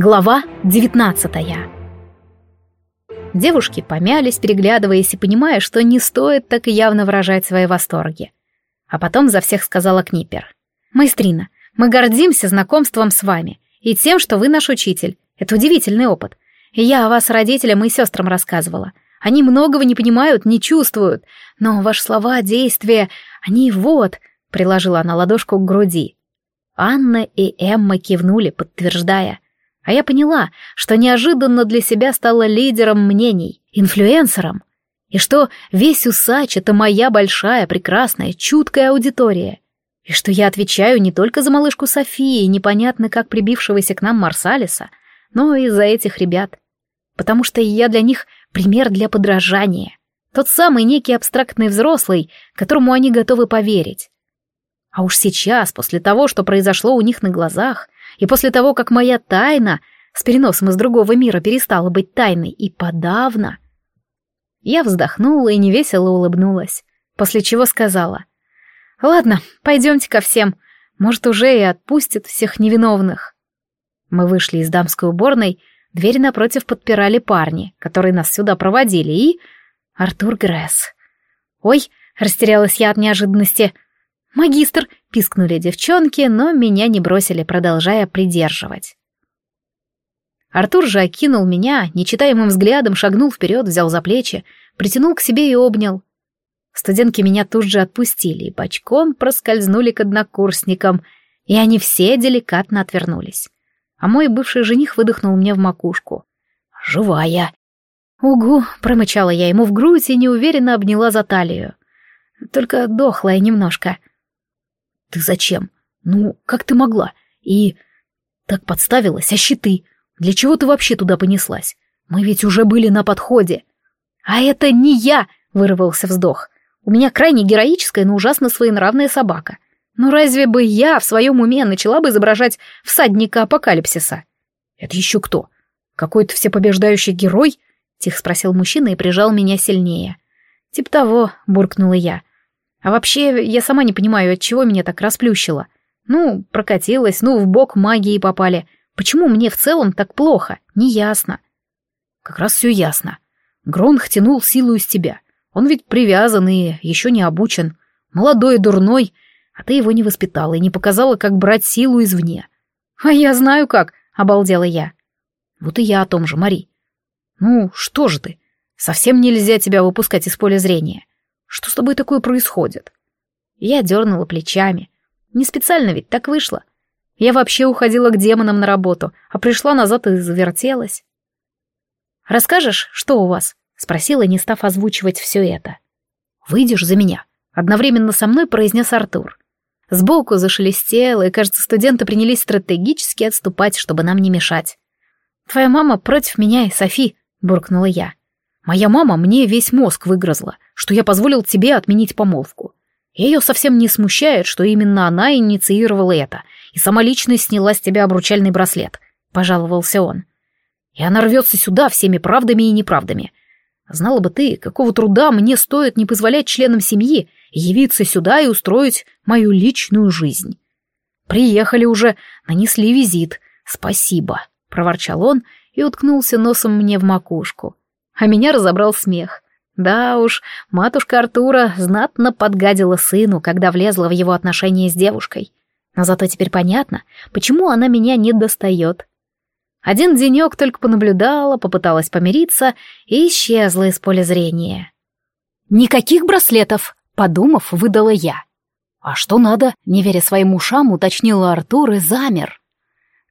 Глава 19 Девушки помялись, переглядываясь и понимая, что не стоит так явно выражать свои восторги. А потом за всех сказала Книпер. «Майстрина, мы гордимся знакомством с вами и тем, что вы наш учитель. Это удивительный опыт. Я о вас родителям и сестрам рассказывала. Они многого не понимают, не чувствуют, но ваши слова, действия, они вот...» Приложила она ладошку к груди. Анна и Эмма кивнули, подтверждая. А я поняла, что неожиданно для себя стала лидером мнений, инфлюенсером. И что весь усач — это моя большая, прекрасная, чуткая аудитория. И что я отвечаю не только за малышку Софии, непонятно как прибившегося к нам Марсалиса, но и за этих ребят. Потому что я для них пример для подражания. Тот самый некий абстрактный взрослый, которому они готовы поверить. А уж сейчас, после того, что произошло у них на глазах, и после того, как моя тайна с переносом из другого мира перестала быть тайной, и подавно... Я вздохнула и невесело улыбнулась, после чего сказала. «Ладно, пойдемте ко всем. Может, уже и отпустят всех невиновных». Мы вышли из дамской уборной, дверь напротив подпирали парни, которые нас сюда проводили, и... Артур Гресс. «Ой!» — растерялась я от неожиданности — «Магистр!» — пискнули девчонки, но меня не бросили, продолжая придерживать. Артур же окинул меня, нечитаемым взглядом шагнул вперед, взял за плечи, притянул к себе и обнял. Студентки меня тут же отпустили и бочком проскользнули к однокурсникам, и они все деликатно отвернулись. А мой бывший жених выдохнул мне в макушку. «Живая!» «Угу!» — промычала я ему в грудь и неуверенно обняла за талию. «Только дохлая немножко». Ты зачем? Ну, как ты могла? И... Так подставилась, а щиты? Для чего ты вообще туда понеслась? Мы ведь уже были на подходе. А это не я, вырвался вздох. У меня крайне героическая, но ужасно своенравная собака. Но разве бы я в своем уме начала бы изображать всадника апокалипсиса? Это еще кто? Какой-то всепобеждающий герой? Тихо спросил мужчина и прижал меня сильнее. Тип того, буркнула я. А вообще, я сама не понимаю, от чего меня так расплющило. Ну, прокатилась, ну, в бок магии попали. Почему мне в целом так плохо? Неясно. Как раз все ясно. Гронх тянул силу из тебя. Он ведь привязан и еще не обучен. Молодой и дурной, а ты его не воспитала и не показала, как брать силу извне. А я знаю как, обалдела я. Вот и я о том же, Мари. Ну, что же ты? Совсем нельзя тебя выпускать из поля зрения. Что с тобой такое происходит? Я дернула плечами. Не специально ведь так вышло. Я вообще уходила к демонам на работу, а пришла назад и завертелась. «Расскажешь, что у вас?» — спросила, не став озвучивать все это. «Выйдешь за меня?» — одновременно со мной произнес Артур. Сбоку зашелестело, и, кажется, студенты принялись стратегически отступать, чтобы нам не мешать. «Твоя мама против меня и Софи», — буркнула я. «Моя мама мне весь мозг выгрызла, что я позволил тебе отменить помолвку. Ее совсем не смущает, что именно она инициировала это, и сама лично сняла с тебя обручальный браслет», — пожаловался он. «И она рвется сюда всеми правдами и неправдами. Знала бы ты, какого труда мне стоит не позволять членам семьи явиться сюда и устроить мою личную жизнь. Приехали уже, нанесли визит. Спасибо», — проворчал он и уткнулся носом мне в макушку. А меня разобрал смех. Да уж, матушка Артура знатно подгадила сыну, когда влезла в его отношения с девушкой. Но зато теперь понятно, почему она меня не достает. Один денек только понаблюдала, попыталась помириться и исчезла из поля зрения. «Никаких браслетов!» — подумав, выдала я. «А что надо?» — не веря своим ушам, уточнила Артур и замер.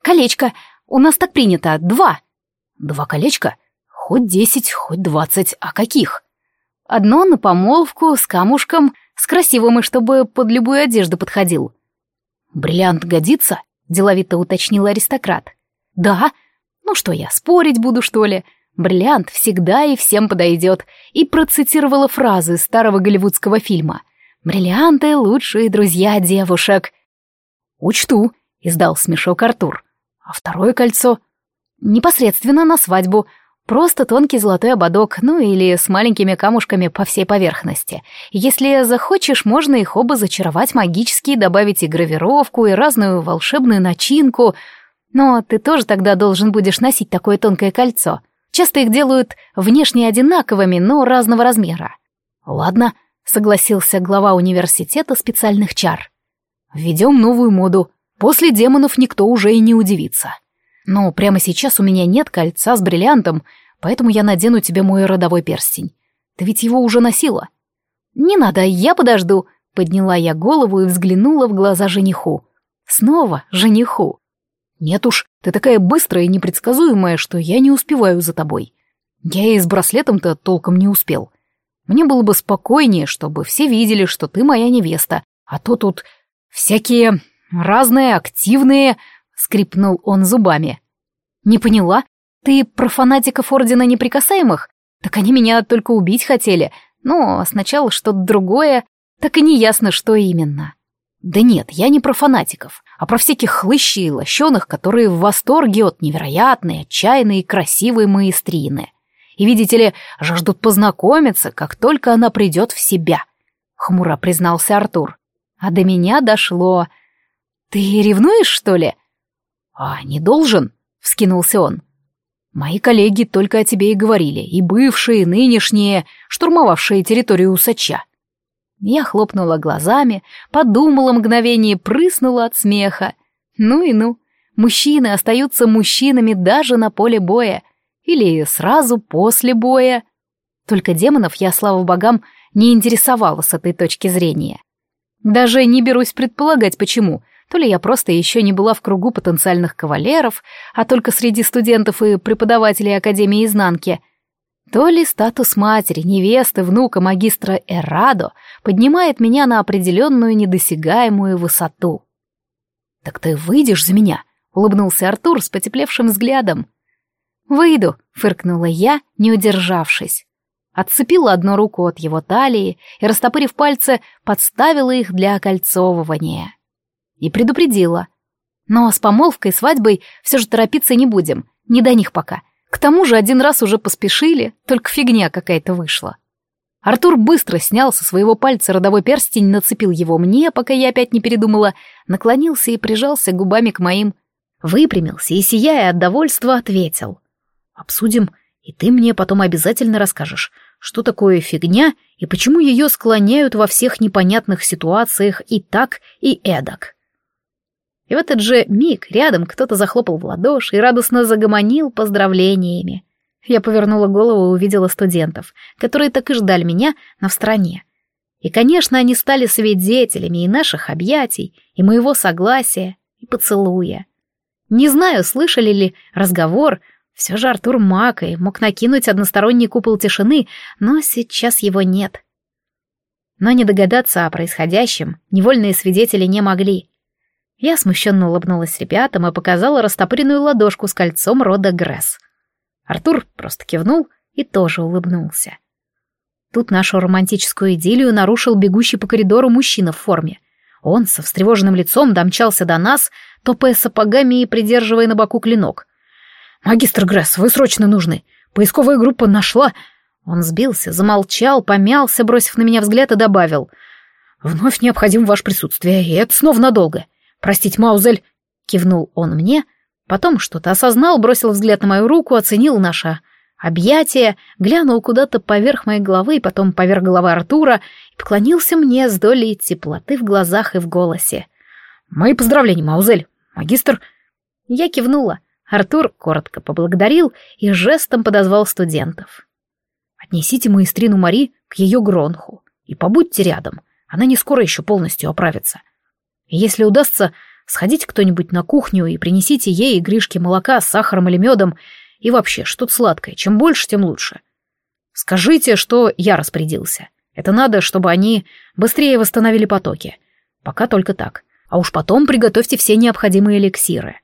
«Колечко! У нас так принято, два!» «Два колечка? Хоть десять, хоть двадцать, а каких?» Одно на помолвку, с камушком, с красивым и чтобы под любую одежду подходил. «Бриллиант годится?» — деловито уточнил аристократ. «Да? Ну что я, спорить буду, что ли? Бриллиант всегда и всем подойдет», и процитировала фразы старого голливудского фильма. «Бриллианты — лучшие друзья девушек». «Учту», — издал смешок Артур. «А второе кольцо?» «Непосредственно на свадьбу», Просто тонкий золотой ободок, ну или с маленькими камушками по всей поверхности. Если захочешь, можно их оба зачаровать магически, добавить и гравировку, и разную волшебную начинку. Но ты тоже тогда должен будешь носить такое тонкое кольцо. Часто их делают внешне одинаковыми, но разного размера. Ладно, согласился глава университета специальных чар. Введем новую моду. После демонов никто уже и не удивится. Но прямо сейчас у меня нет кольца с бриллиантом, поэтому я надену тебе мой родовой перстень. Ты ведь его уже носила. Не надо, я подожду. Подняла я голову и взглянула в глаза жениху. Снова жениху. Нет уж, ты такая быстрая и непредсказуемая, что я не успеваю за тобой. Я и с браслетом-то толком не успел. Мне было бы спокойнее, чтобы все видели, что ты моя невеста, а то тут всякие разные, активные, скрипнул он зубами. Не поняла? Ты про фанатиков Ордена Неприкасаемых? Так они меня только убить хотели, но сначала что-то другое, так и не ясно, что именно. Да нет, я не про фанатиков, а про всяких хлыщей и лощеных, которые в восторге от невероятной, отчаянной и красивой маэстрины. И, видите ли, жаждут познакомиться, как только она придет в себя. Хмуро признался Артур. А до меня дошло. Ты ревнуешь, что ли? А, не должен, вскинулся он. Мои коллеги только о тебе и говорили, и бывшие, и нынешние, штурмовавшие территорию усача. Я хлопнула глазами, подумала мгновение, прыснула от смеха. Ну и ну, мужчины остаются мужчинами даже на поле боя. Или сразу после боя. Только демонов я, слава богам, не интересовала с этой точки зрения. Даже не берусь предполагать, почему. То ли я просто еще не была в кругу потенциальных кавалеров, а только среди студентов и преподавателей Академии Изнанки. То ли статус матери, невесты, внука магистра Эрадо поднимает меня на определенную недосягаемую высоту. «Так ты выйдешь за меня?» — улыбнулся Артур с потеплевшим взглядом. «Выйду», — фыркнула я, не удержавшись. Отцепила одну руку от его талии и, растопырив пальцы, подставила их для окольцовывания. И предупредила. Но с помолвкой, свадьбой все же торопиться не будем, не до них пока. К тому же один раз уже поспешили, только фигня какая-то вышла. Артур быстро снял со своего пальца родовой перстень, нацепил его мне, пока я опять не передумала, наклонился и прижался губами к моим. Выпрямился и, сияя от довольства, ответил. Обсудим, и ты мне потом обязательно расскажешь, что такое фигня и почему ее склоняют во всех непонятных ситуациях и так, и эдак. И в этот же миг рядом кто-то захлопал в ладоши и радостно загомонил поздравлениями. Я повернула голову и увидела студентов, которые так и ждали меня, на стороне. И, конечно, они стали свидетелями и наших объятий, и моего согласия, и поцелуя. Не знаю, слышали ли разговор, все же Артур и мог накинуть односторонний купол тишины, но сейчас его нет. Но не догадаться о происходящем невольные свидетели не могли. Я смущенно улыбнулась ребятам и показала растопыренную ладошку с кольцом рода Гресс. Артур просто кивнул и тоже улыбнулся. Тут нашу романтическую идиллию нарушил бегущий по коридору мужчина в форме. Он со встревоженным лицом домчался до нас, топая сапогами и придерживая на боку клинок. «Магистр Гресс, вы срочно нужны. Поисковая группа нашла...» Он сбился, замолчал, помялся, бросив на меня взгляд и добавил. «Вновь необходимо ваше присутствие, и это снова надолго. Простите, Маузель...» Кивнул он мне, потом что-то осознал, бросил взгляд на мою руку, оценил наше объятие, глянул куда-то поверх моей головы, потом поверх головы Артура и поклонился мне с долей теплоты в глазах и в голосе. «Мои поздравления, Маузель. Магистр...» Я кивнула. Артур коротко поблагодарил и жестом подозвал студентов. «Отнесите маэстрину Мари к ее гронху и побудьте рядом, она не скоро еще полностью оправится. И если удастся, сходите кто-нибудь на кухню и принесите ей Гришке молока с сахаром или медом и вообще что-то сладкое, чем больше, тем лучше. Скажите, что я распорядился. Это надо, чтобы они быстрее восстановили потоки. Пока только так. А уж потом приготовьте все необходимые эликсиры.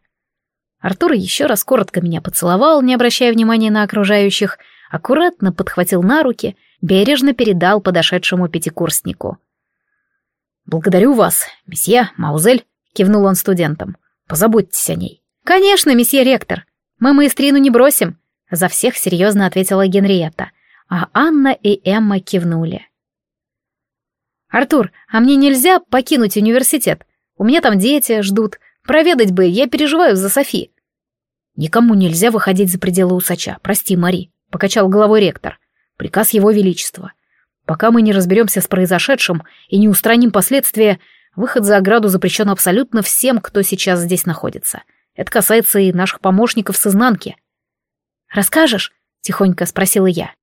Артур еще раз коротко меня поцеловал, не обращая внимания на окружающих, аккуратно подхватил на руки, бережно передал подошедшему пятикурснику. «Благодарю вас, месье, Маузель», — кивнул он студентам. «Позаботьтесь о ней». «Конечно, месье ректор. Мы маэстрину не бросим», — за всех серьезно ответила Генриетта, а Анна и Эмма кивнули. «Артур, а мне нельзя покинуть университет? У меня там дети ждут. Проведать бы, я переживаю за Софи», «Никому нельзя выходить за пределы усача. Прости, Мари», — покачал головой ректор. «Приказ его величества. Пока мы не разберемся с произошедшим и не устраним последствия, выход за ограду запрещен абсолютно всем, кто сейчас здесь находится. Это касается и наших помощников с изнанки». «Расскажешь?» — тихонько спросила я.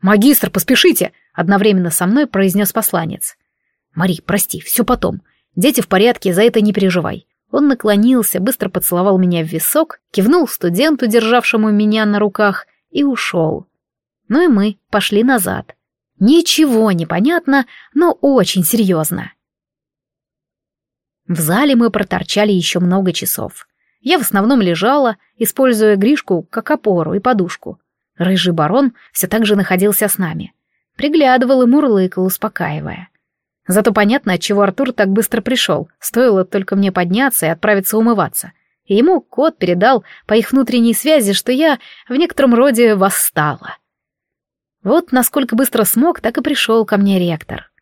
«Магистр, поспешите!» — одновременно со мной произнес посланец. «Мари, прости, все потом. Дети в порядке, за это не переживай. Он наклонился, быстро поцеловал меня в висок, кивнул студенту, державшему меня на руках, и ушел. Ну и мы пошли назад. Ничего не понятно, но очень серьезно. В зале мы проторчали еще много часов. Я в основном лежала, используя Гришку как опору и подушку. Рыжий барон все так же находился с нами. Приглядывал и мурлыкал, успокаивая. Зато понятно, отчего Артур так быстро пришел. Стоило только мне подняться и отправиться умываться. И ему кот передал по их внутренней связи, что я в некотором роде восстала. Вот насколько быстро смог, так и пришел ко мне ректор.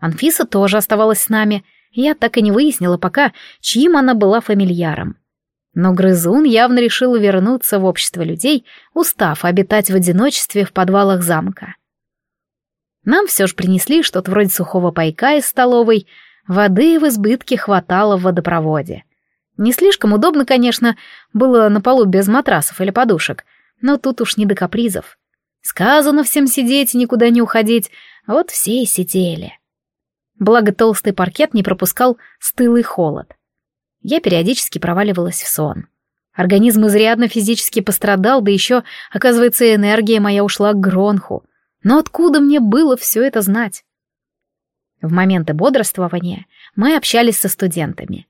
Анфиса тоже оставалась с нами. Я так и не выяснила пока, чьим она была фамильяром. Но грызун явно решил вернуться в общество людей, устав обитать в одиночестве в подвалах замка. Нам все же принесли что-то вроде сухого пайка из столовой, воды в избытке хватало в водопроводе. Не слишком удобно, конечно, было на полу без матрасов или подушек, но тут уж не до капризов. Сказано всем сидеть и никуда не уходить, вот все и сидели. Благо толстый паркет не пропускал стылый холод. Я периодически проваливалась в сон. Организм изрядно физически пострадал, да еще, оказывается, энергия моя ушла к гронху — но откуда мне было все это знать? В моменты бодрствования мы общались со студентами.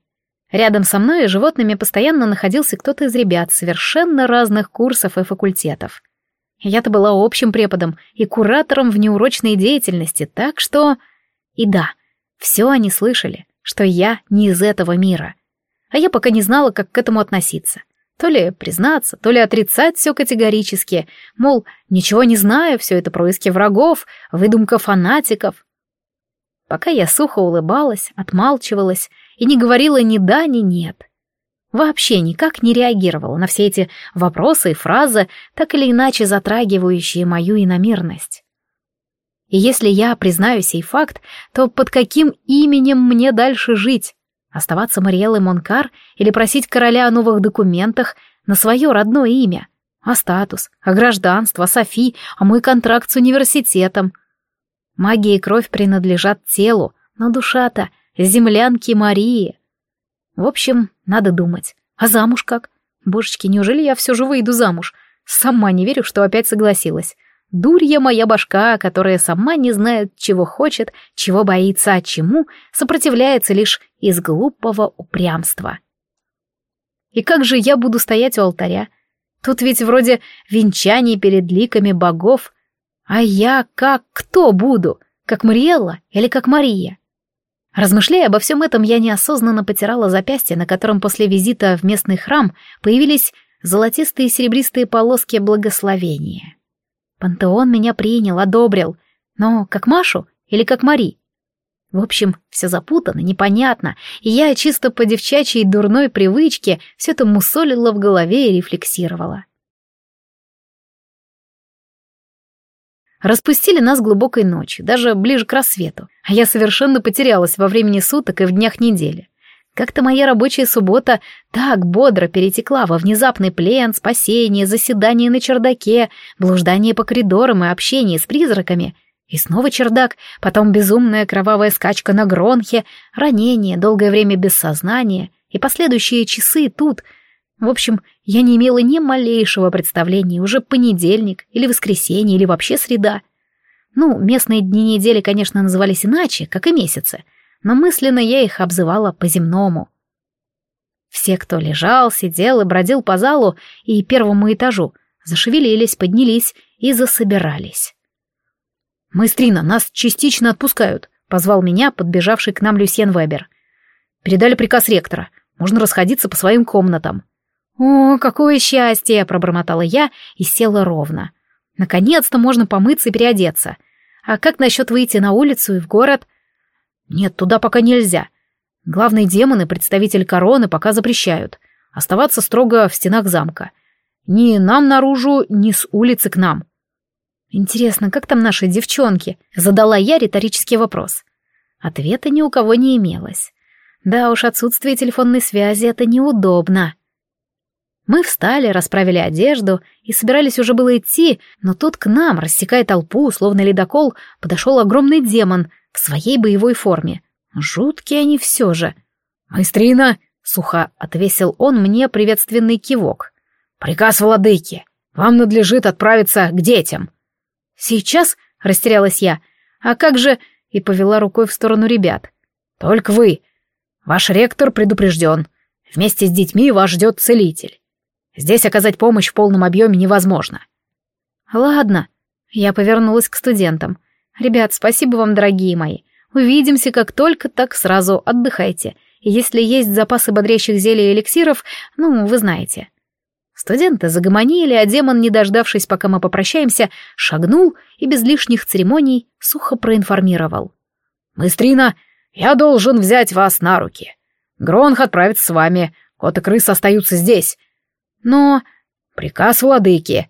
Рядом со мной и животными постоянно находился кто-то из ребят совершенно разных курсов и факультетов. Я-то была общим преподом и куратором в неурочной деятельности, так что... И да, все они слышали, что я не из этого мира. А я пока не знала, как к этому относиться. То ли признаться, то ли отрицать все категорически, мол, ничего не знаю, все это происки врагов, выдумка фанатиков. Пока я сухо улыбалась, отмалчивалась и не говорила ни да, ни нет. Вообще никак не реагировала на все эти вопросы и фразы, так или иначе затрагивающие мою иномирность. И если я признаю сей факт, то под каким именем мне дальше жить? Оставаться Мариэлой Монкар или просить короля о новых документах на свое родное имя? А статус, а гражданство, а Софи, а мой контракт с университетом? Магия и кровь принадлежат телу, но душа-то землянки Марии. В общем, надо думать. А замуж как? Божечки, неужели я все же выйду замуж? Сама не верю, что опять согласилась. Дурья моя башка, которая сама не знает, чего хочет, чего боится, а чему сопротивляется лишь из глупого упрямства. И как же я буду стоять у алтаря? Тут ведь вроде венчаний перед ликами богов. А я как кто буду? Как Мариэлла или как Мария? Размышляя обо всем этом, я неосознанно потирала запястье, на котором после визита в местный храм появились золотистые и серебристые полоски благословения. Пантеон меня принял, одобрил. Но как Машу или как Мари? В общем, все запутано, непонятно, и я чисто по девчачьей дурной привычке все это мусолила в голове и рефлексировала. Распустили нас глубокой ночью, даже ближе к рассвету, а я совершенно потерялась во времени суток и в днях недели. Как-то моя рабочая суббота так бодро перетекла во внезапный плен, спасение, заседание на чердаке, блуждание по коридорам и общение с призраками. И снова чердак, потом безумная кровавая скачка на гронхе, ранение, долгое время без сознания и последующие часы тут. В общем, я не имела ни малейшего представления, уже понедельник или воскресенье или вообще среда. Ну, местные дни недели, конечно, назывались иначе, как и месяцы — но мысленно я их обзывала по-земному. Все, кто лежал, сидел и бродил по залу и первому этажу, зашевелились, поднялись и засобирались. «Маэстрина, нас частично отпускают», — позвал меня подбежавший к нам Люсьен Вебер. «Передали приказ ректора. Можно расходиться по своим комнатам». «О, какое счастье!» — пробормотала я и села ровно. «Наконец-то можно помыться и переодеться. А как насчет выйти на улицу и в город?» «Нет, туда пока нельзя. Главные демоны, представитель короны, пока запрещают. Оставаться строго в стенах замка. Ни нам наружу, ни с улицы к нам. Интересно, как там наши девчонки? Задала я риторический вопрос. Ответа ни у кого не имелось. Да уж, отсутствие телефонной связи — это неудобно. Мы встали, расправили одежду и собирались уже было идти, но тут к нам, рассекая толпу, словно ледокол, подошел огромный демон в своей боевой форме. Жуткие они все же. «Майстрина!» — сухо отвесил он мне приветственный кивок. «Приказ владыки! Вам надлежит отправиться к детям!» «Сейчас?» — растерялась я. «А как же...» — и повела рукой в сторону ребят. «Только вы. Ваш ректор предупрежден. Вместе с детьми вас ждет целитель. Здесь оказать помощь в полном объеме невозможно. Ладно. Я повернулась к студентам. Ребят, спасибо вам, дорогие мои. Увидимся как только, так сразу отдыхайте. Если есть запасы бодрящих зелий и эликсиров, ну, вы знаете. Студенты загомонили, а демон, не дождавшись, пока мы попрощаемся, шагнул и без лишних церемоний сухо проинформировал. «Мыстрина, я должен взять вас на руки. Гронх отправится с вами, кот и крыс остаются здесь. Но... Приказ владыки.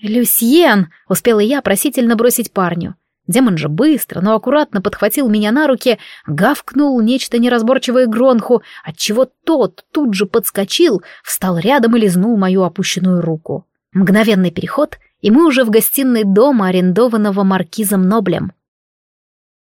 «Люсьен!» — успела я просительно бросить парню. Демон же быстро, но аккуратно подхватил меня на руки, гавкнул нечто неразборчивое Гронху, отчего тот тут же подскочил, встал рядом и лизнул мою опущенную руку. Мгновенный переход, и мы уже в гостиной дома, арендованного маркизом Ноблем.